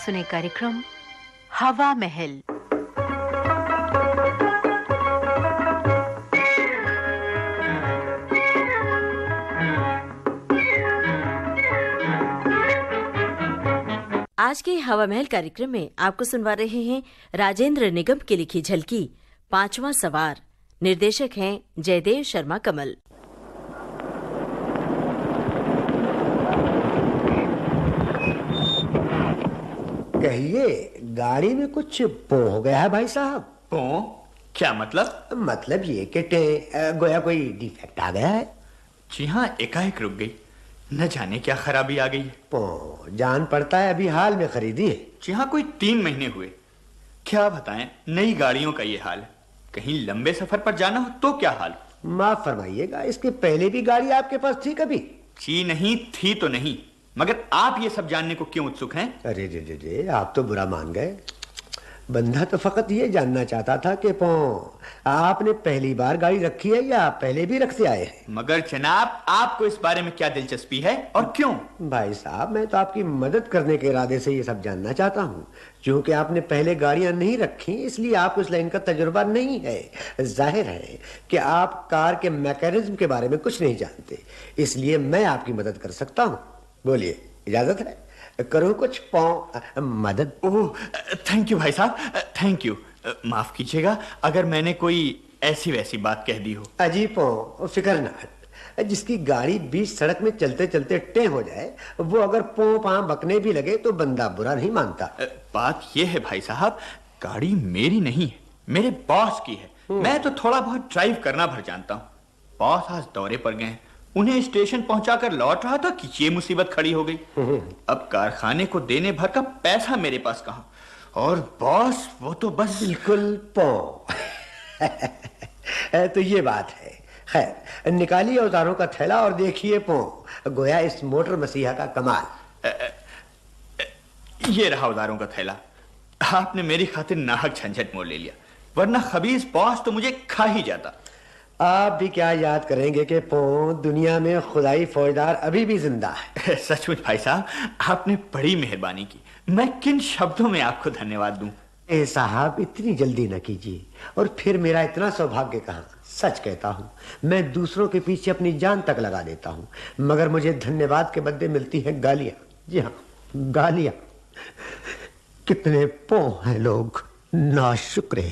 सुने कार्यक्रम हवा महल। आज के हवा महल कार्यक्रम में आपको सुनवा रहे हैं राजेंद्र निगम की लिखी झलकी, पांचवा सवार। निर्देशक हैं जयदेव शर्मा कमल। कहिए गाड़ी में कुछ पो हो गया है भाई साहब? पो क्या मतलब? मतलब ये कि गोया कोई डिफेक्ट आ गया है? जी हाँ एकाएक रुक गई। न जाने क्या खराबी आ गई है। पो जान पड़ता है अभी हाल में खरीदी है। जी हाँ कोई तीन महीने हुए। क्या बताएँ नई गाड़ियों का ये हाल। है कहीं लंबे सफ़र पर जाना हो तो क्या हाल? माफ़ फरमाइएगा इसके पहले भी गाड़ी आपके पास थी कभी? जी नहीं थी तो नहीं। मगर आप ये सब जानने को क्यों उत्सुक हैं? अरे रे रे रे आप तो बुरा मान गए। बंदा तो फकत ये जानना चाहता था कि पो आपने पहली बार गाड़ी रखी है या पहले भी रखते आए हैं? मगर जनाब आपको इस बारे में क्या दिलचस्पी है और क्यों? भाई साहब मैं तो आपकी मदद करने के इरादे से ये सब जानना चाहता हूँ। क्योंकि आपने पहले गाड़ियाँ नहीं रखी इसलिए आपको इस लाइन का तजुर्बा नहीं है। ज़ाहिर है कि आप कार के मैकेनिज्म के बारे में कुछ नहीं जानते इसलिए मैं आपकी मदद कर सकता हूँ। बोलिए इजाज़त है? करूँ कुछ पाँव मदद? ओह थैंक यू भाई साहब थैंक यू। माफ़ कीजिएगा अगर मैंने कोई ऐसी वैसी बात कह दी हो। अजीब पाँव फ़िक्र ना जिसकी गाड़ी बीच सड़क में चलते चलते टे हो जाए वो अगर पों पाँ बकने भी लगे तो बंदा बुरा नहीं मानता। बात यह है भाई साहब गाड़ी मेरी नहीं है मेरे बॉस की है। मैं तो थोड़ा बहुत ड्राइव करना भर जानता हूँ। बॉस आज दौरे पर गए हैं। उन्हें स्टेशन पहुंचाकर लौट रहा था कि ये मुसीबत खड़ी हो गई। अब कारखाने को देने भर का पैसा मेरे पास कहा? और बॉस वो तो बस बिल्कुल पौ। तो ये बात है। खैर निकालिए औजारों का थैला और देखिए पो। गोया इस मोटर मसीहा का कमाल। ये रहा औजारों का थैला। आपने मेरी खातिर नाहक झंझट मोड़ ले लिया। वरना खबीज बॉस तो मुझे खा ही जाता। आप भी क्या याद करेंगे कि पौ दुनिया में खुदाई फौजदार अभी भी ज़िंदा है। सचमुच भाई साहब आपने बड़ी मेहरबानी की। मैं किन शब्दों में आपको धन्यवाद दूँ? ए साहब इतनी जल्दी न कीजिए। और फिर मेरा इतना सौभाग्य कहाँ? सच कहता हूँ मैं दूसरों के पीछे अपनी जान तक लगा देता हूँ। मगर मुझे धन्यवाद के बदले मिलती है गालियाँ। जी हाँ गालियाँ। कितने पो हैं लोग ना शुक्र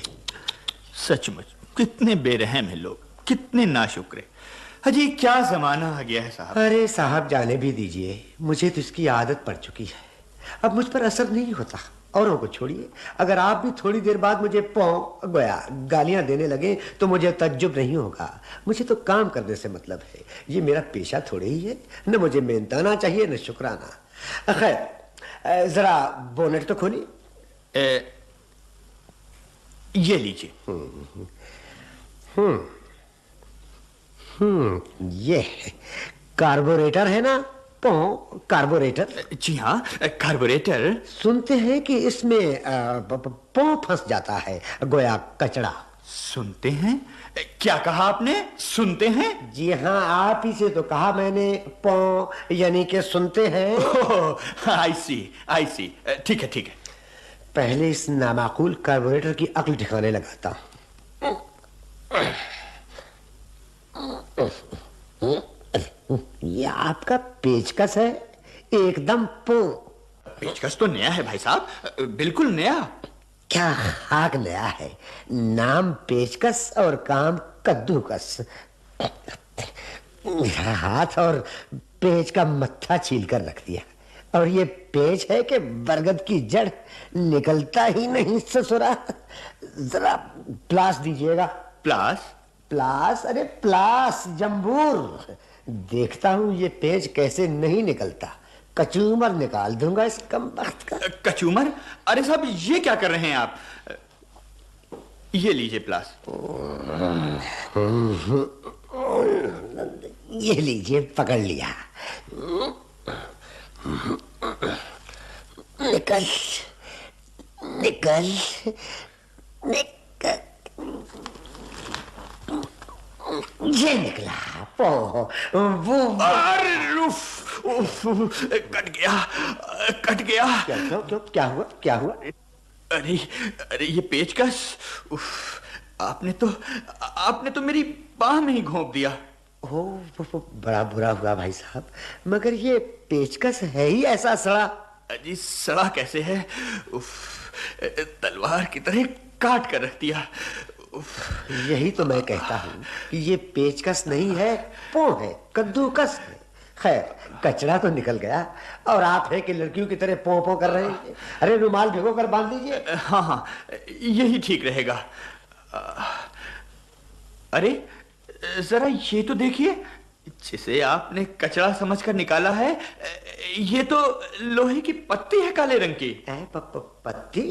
सचमुच कितने बेरहम हैं लोग। कितने नाशुक्रे अजी क्या जमाना आ गया है साहब? अरे साहब जाने भी दीजिए। मुझे तो इसकी आदत पड़ चुकी है। अब मुझ पर असर नहीं होता। औरों को छोड़िए। अगर आप भी थोड़ी देर बाद मुझे पौ गोया गालियाँ देने लगे तो मुझे तज्जुब नहीं होगा। मुझे तो काम करने से मतलब है। ये मेरा पेशा थोड़े ही है। न मुझे मेहनताना चाहिए न शुक्राना। खैर जरा बोनेट तो खोलिए। ए, ये लीजिए। हम्म। ये कार्बोरेटर है ना? पौ कार्बोरेटर। जी हाँ कार्बोरेटर। सुनते हैं कि इसमें पौ फंस जाता है गोया कचड़ा। सुनते हैं? क्या कहा आपने? सुनते हैं? जी हाँ आप ही से तो कहा मैंने पौ यानी कि सुनते हैं। आई सी आई सी ठीक है ठीक है। पहले इस नामाकूल कार्बोरेटर की अक्ल ठिकाने लगाता हूँ ये आपका पेचकस है? एकदम पो। पेचकस तो नया है भाई साहब। बिल्कुल नया। क्या खाक नया है? नाम पेचकस और काम कद्दूकस। मेरा हाथ और पेच का मत्था छील कर रख दिया। और ये पेच है कि बरगद की जड़ निकलता ही नहीं ससुरा। जरा प्लास दीजिएगा। प्लास? प्लास? अरे प्लास जम्बूर देखता हूँ ये पेज कैसे नहीं निकलता। कचूमर निकाल दूँगा इस कम वक्त का। कचूमर? अरे साहब ये क्या कर रहे हैं आप? ये लीजिए प्लास। ये लीजिए पकड़ लिया। निकल निकल निकल। ये निकला पौ वो अरे उफ, उफ, कट गया कट गया क्या क्यों क्यों हुआ क्या हुआ अरे अरे ये पेचकस उफ, आपने तो आपने तो मेरी बाह में ही घोंप दिया ओ वो- वो बड़ा बुरा हुआ भाई साहब मगर ये पेचकस है ही ऐसा सड़ा अजी सड़ा कैसे है उफ, तलवार की तरह काट कर रख दिया यही तो मैं कहता हूँ कि ये पेचकस नहीं है पो है कद्दूकस है। खैर कचरा तो निकल गया और आप है कि लड़कियों की तरह पो पो कर रहे हैं। अरे रुमाल भिगो कर बाँध दीजिए। हाँ हाँ यही ठीक रहेगा। अरे जरा ये तो देखिए जिसे आपने कचरा समझकर निकाला है ये तो लोहे की पत्ती है काले रंग की। प, प, पत्ती?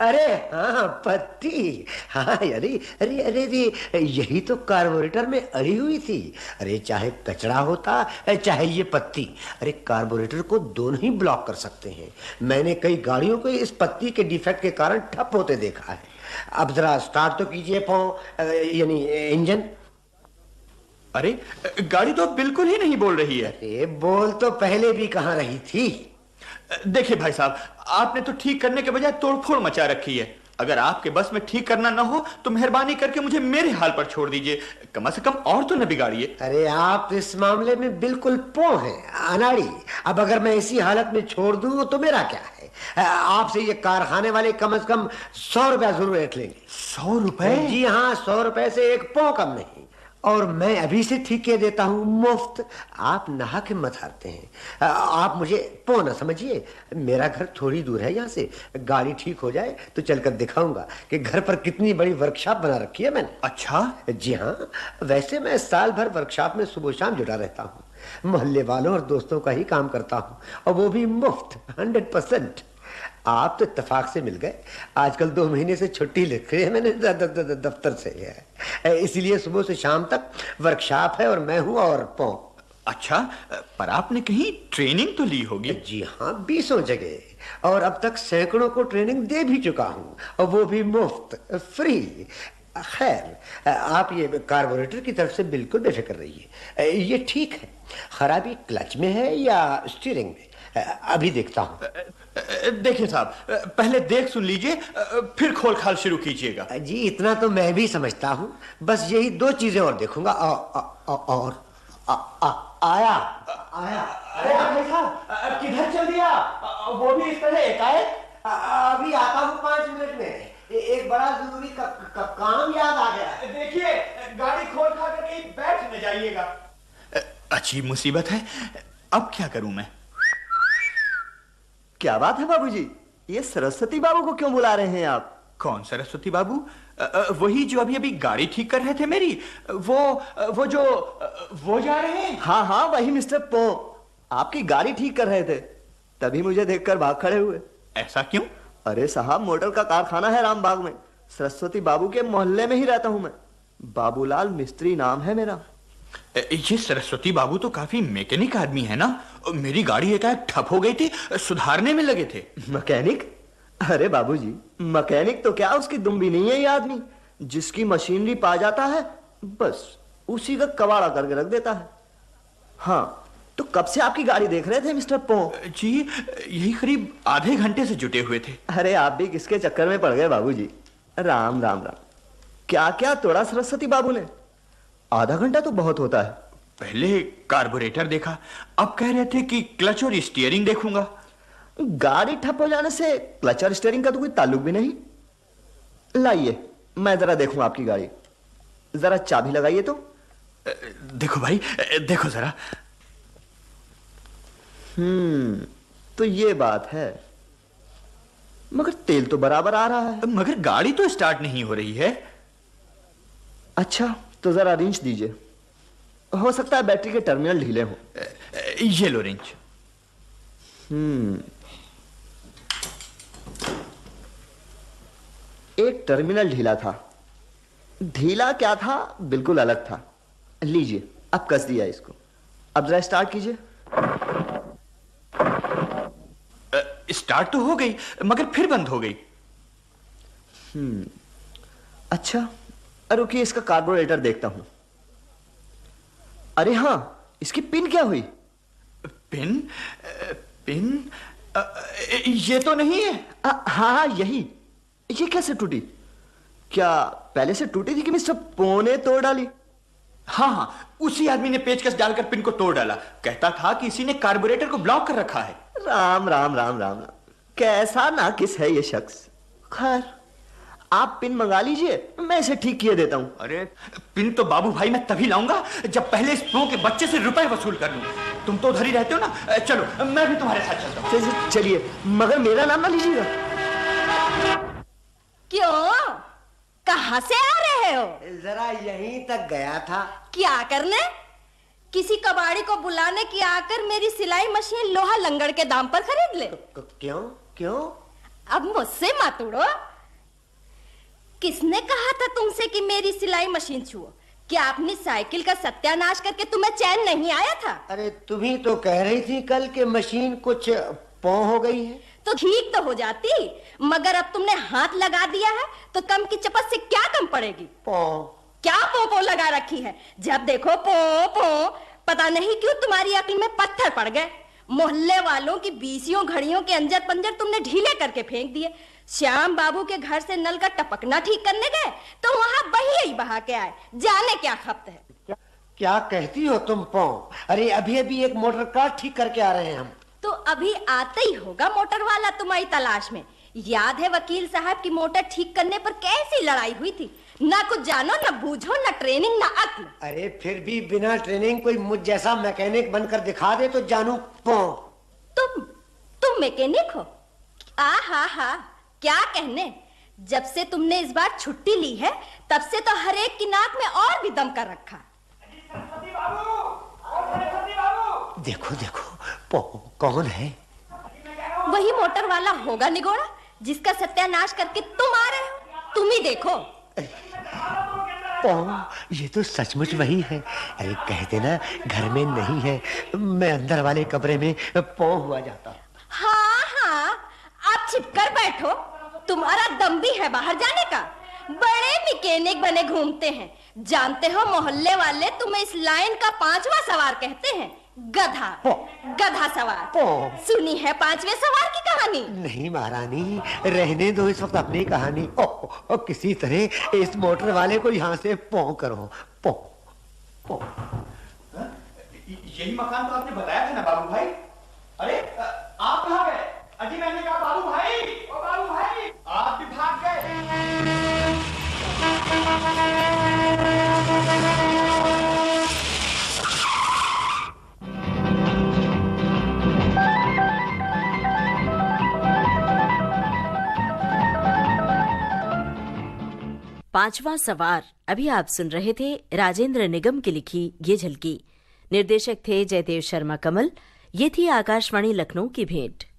अरे हाँ पत्ती। हाँ अरे अरे अरे अरे यही तो कार्बोरेटर में अड़ी हुई थी। अरे चाहे कचरा होता चाहे ये पत्ती। अरे कार्बोरेटर को दोनों ही ब्लॉक कर सकते हैं। मैंने कई गाड़ियों को इस पत्ती के डिफेक्ट के कारण ठप होते देखा है। अब जरा स्टार्ट तो कीजिए पो यानी इंजन। अरे गाड़ी तो बिल्कुल ही नहीं बोल रही है। अरे बोल तो पहले भी कहाँ रही थी। देखिए भाई साहब आपने तो ठीक करने के बजाय तोड़फोड़ मचा रखी है। अगर आपके बस में ठीक करना ना हो तो मेहरबानी करके मुझे मेरे हाल पर छोड़ दीजिए। कम से कम और तो न बिगाड़िए। अरे आप इस मामले में बिल्कुल पो हैं अनाड़ी। अब अगर मैं इसी हालत में छोड़ दूँ तो मेरा क्या है? आपसे ये कारखाने वाले कम से कम सौ रुपया ज़रूर रेट लेंगे। सौ रुपए? जी हाँ सौ रुपए से एक पो कम नहीं। और मैं अभी से ठीक कह देता हूँ मुफ़्त। आप नहा के मत हारते हैं। आप मुझे पो ना समझिए मेरा घर थोड़ी दूर है यहाँ से। गाड़ी ठीक हो जाए तो चलकर दिखाऊँगा कि घर पर कितनी बड़ी वर्कशॉप बना रखी है मैंने। अच्छा। जी हाँ वैसे मैं साल भर वर्कशॉप में सुबह शाम जुटा रहता हूँ। मोहल्ले वालों और दोस्तों का ही काम करता हूँ और वो भी मुफ़्त हंड्रेड परसेंट आप तो इतफाक से मिल गए। आजकल दो महीने से छुट्टी लिख रही है मैंने द, द, द, द, दफ्तर से इसीलिए सुबह से शाम तक वर्कशॉप है और मैं हूँ और पौ अच्छा पर आपने कहीं ट्रेनिंग तो ली होगी? जी हाँ बीसों जगह। और अब तक सैकड़ों को ट्रेनिंग दे भी चुका हूँ और वो भी मुफ़्त फ्री खैर आप ये कार्बोरेटर की तरफ़ से बिल्कुल बेफिक्र रहिए। ये ठीक है। खराबी क्लच में है या स्टीयरिंग में? अभी देखता हूँ। देखिए साहब पहले देख सुन लीजिए फिर खोल खाल शुरू कीजिएगा। जी इतना तो मैं भी समझता हूँ। बस यही दो चीज़ें और देखूँगा। आ, आ, आ, और। आ, आ, आया। आया। अरे साहब किधर चल दिया? वो भी इस तरह एकाएक? अभी आता हूँ पाँच मिनट में। एक बड़ा ज़रूरी का, का, काम याद आ गया। देखिए गाड़ी खोल खा कर कहीं बैठ न जाइएगा। अच्छी मुसीबत है। अब क्या करूँ मैं? क्या बात है बाबूजी? ये सरस्वती बाबू को क्यों बुला रहे हैं आप? कौन सरस्वती बाबू? वही जो अभी अभी गाड़ी ठीक कर रहे थे मेरी वो वो जो वो जा रहे हैं। हाँ हाँ वही मिस्टर पो। आपकी गाड़ी ठीक कर रहे थे तभी मुझे देखकर भाग खड़े हुए। ऐसा क्यों? अरे साहब मोटर का कारखाना है रामबाग में। सरस्वती बाबू के मोहल्ले में ही रहता हूँ मैं। बाबूलाल मिस्त्री नाम है मेरा। ये सरस्वती बाबू तो काफ़ी मैकेनिक आदमी है ना? मेरी गाड़ी एकाएक ठप हो गई थी सुधारने में लगे थे। मैकेनिक? अरे बाबूजी मैकेनिक तो क्या उसकी दुम भी नहीं है ये आदमी? जिसकी मशीनरी पा जाता है बस उसी का कबाड़ा करके रख देता है। हाँ तो कब से आपकी गाड़ी देख रहे थे मिस्टर पो? जी यही करीब आधे घंटे से जुटे हुए थे। अरे आप भी किसके चक्कर में पड़ गए बाबूजी? राम राम राम। क्या क्या तोड़ा सरस्वती बाबू ने? आधा घंटा तो बहुत होता है। पहले कार्बोरेटर देखा अब कह रहे थे कि क्लच और स्टीयरिंग देखूँगा। गाड़ी ठप हो जाने से क्लच और स्टीयरिंग का तो कोई ताल्लुक भी नहीं। लाइए मैं जरा देखूँ आपकी गाड़ी। जरा चाबी लगाइए तो। देखो भाई देखो जरा। हम्म तो ये बात है। मगर तेल तो बराबर आ रहा है। मगर गाड़ी तो स्टार्ट नहीं हो रही है। अच्छा। तो जरा रिंच दीजिए। हो सकता है बैटरी के टर्मिनल ढीले हो। ये लो रिंच हम्म। एक टर्मिनल ढीला था। ढीला क्या था? बिल्कुल अलग था। लीजिए अब कस दिया इसको। अब जरा स्टार्ट कीजिए। स्टार्ट तो हो गई मगर फिर बंद हो गई। हम्म। रुकिए इसका कार्बोरेटर देखता हूँ। अरे हाँ इसकी पिन क्या हुई? पिन पिन ये तो नहीं है। आ, हाँ हाँ यही। ये कैसे टूटी? क्या पहले से टूटी थी कि मिस्टर पो ने तोड़ डाली? हाँ हाँ उसी आदमी ने पेचकस डालकर पिन को तोड़ डाला। कहता था कि इसी ने कार्बोरेटर को ब्लॉक कर रखा है। राम राम राम राम। राम कैसा ना किस है ये शख्स। खैर आप पिन मंगा लीजिए मैं इसे ठीक किए देता हूँ। अरे पिन तो बाबू भाई मैं तभी लाऊँगा जब पहले इस प्रो के बच्चे से रुपए वसूल कर लूँ। तुम तो उधर ही रहते हो ना? चलो मैं भी तुम्हारे साथ चलता हूँ। चलिए- मगर मेरा नाम ना लीजिएगा। क्यों? कहाँ से आ रहे हो? जरा यहीं तक गया था। क्या करने? किसी कबाड़ी को बुलाने की आकर मेरी सिलाई मशीन लोहा लंगड़ के दाम पर खरीद ले। क्यों? क्यों? अब मुझसे मत उड़ो। किसने कहा था तुमसे कि मेरी सिलाई मशीन छुओ? क्या अपनी साइकिल का सत्यानाश करके तुम्हें चैन नहीं आया था? अरे तुम ही तो कह रही थी कल के मशीन कुछ पौ हो गई है। तो ठीक तो हो जाती मगर अब तुमने हाथ लगा दिया है तो कम की चपत से क्या कम पड़ेगी? पौ। क्या पो पो लगा रखी है? जब देखो पो पो पता नहीं क्यों तुम्हारी अकल में पत्थर पड़ गए। मोहल्ले वालों की बीसियों घड़ियों के अंजर पंजर तुमने ढीले करके फेंक दिए। श्याम बाबू के घर से नल का टपकना ठीक करने गए? तो वहाँ बही ही बहा के आए। जाने क्या खपत है? क्या, क्या कहती हो तुम पौ? अरे अभी अभी एक मोटर कार ठीक करके आ रहे हैं हम। तो अभी आता ही होगा मोटर वाला तुम्हारी तलाश में। याद है वकील साहब की मोटर ठीक करने पर कैसी लड़ाई हुई थी? ना कुछ जानो ना बूझो ना ट्रेनिंग ना अक्ल। अरे फिर भी बिना ट्रेनिंग कोई मुझ जैसा मैकेनिक बनकर दिखा दे तो जानू पो। तुम तुम मैकेनिक हो? आ हा हा। क्या कहने? जब से तुमने इस बार छुट्टी ली है तब से तो हर एक की नाक में और भी दम कर रखा। देखो देखो पौ कौन है? वही मोटर वाला होगा निगोड़ा जिसका सत्यानाश करके तुम आ रहे हो। तुम ही देखो। पौ ये तो सचमुच वही है। अरे कहते ना घर में नहीं है। मैं अंदर वाले कमरे में पौ हुआ जाता हाँ हाँ आप छिपकर बैठो तुम्हारा दम भी है बाहर जाने का। बड़े मैकेनिक बने घूमते हैं। जानते हो मोहल्ले वाले तुम्हें इस लाइन का पांचवा सवार कहते हैं। गधा। गधा सवार। सुनी है पांचवे सवार की कहानी? नहीं महारानी रहने दो इस वक्त अपनी कहानी। ओ, ओ किसी तरह इस मोटर वाले को यहाँ से पो करो। पौ। पौ। यही मकान तो आपने बताया था ना बाबू भाई? अरे आप कहाँ गए? अजी मैंने कहा बाबू भाई ओ बाबू भाई। पांचवा सवार। अभी आप सुन रहे थे राजेंद्र निगम की लिखी ये झलकी। निर्देशक थे जयदेव शर्मा कमल। ये थी आकाशवाणी लखनऊ की भेंट।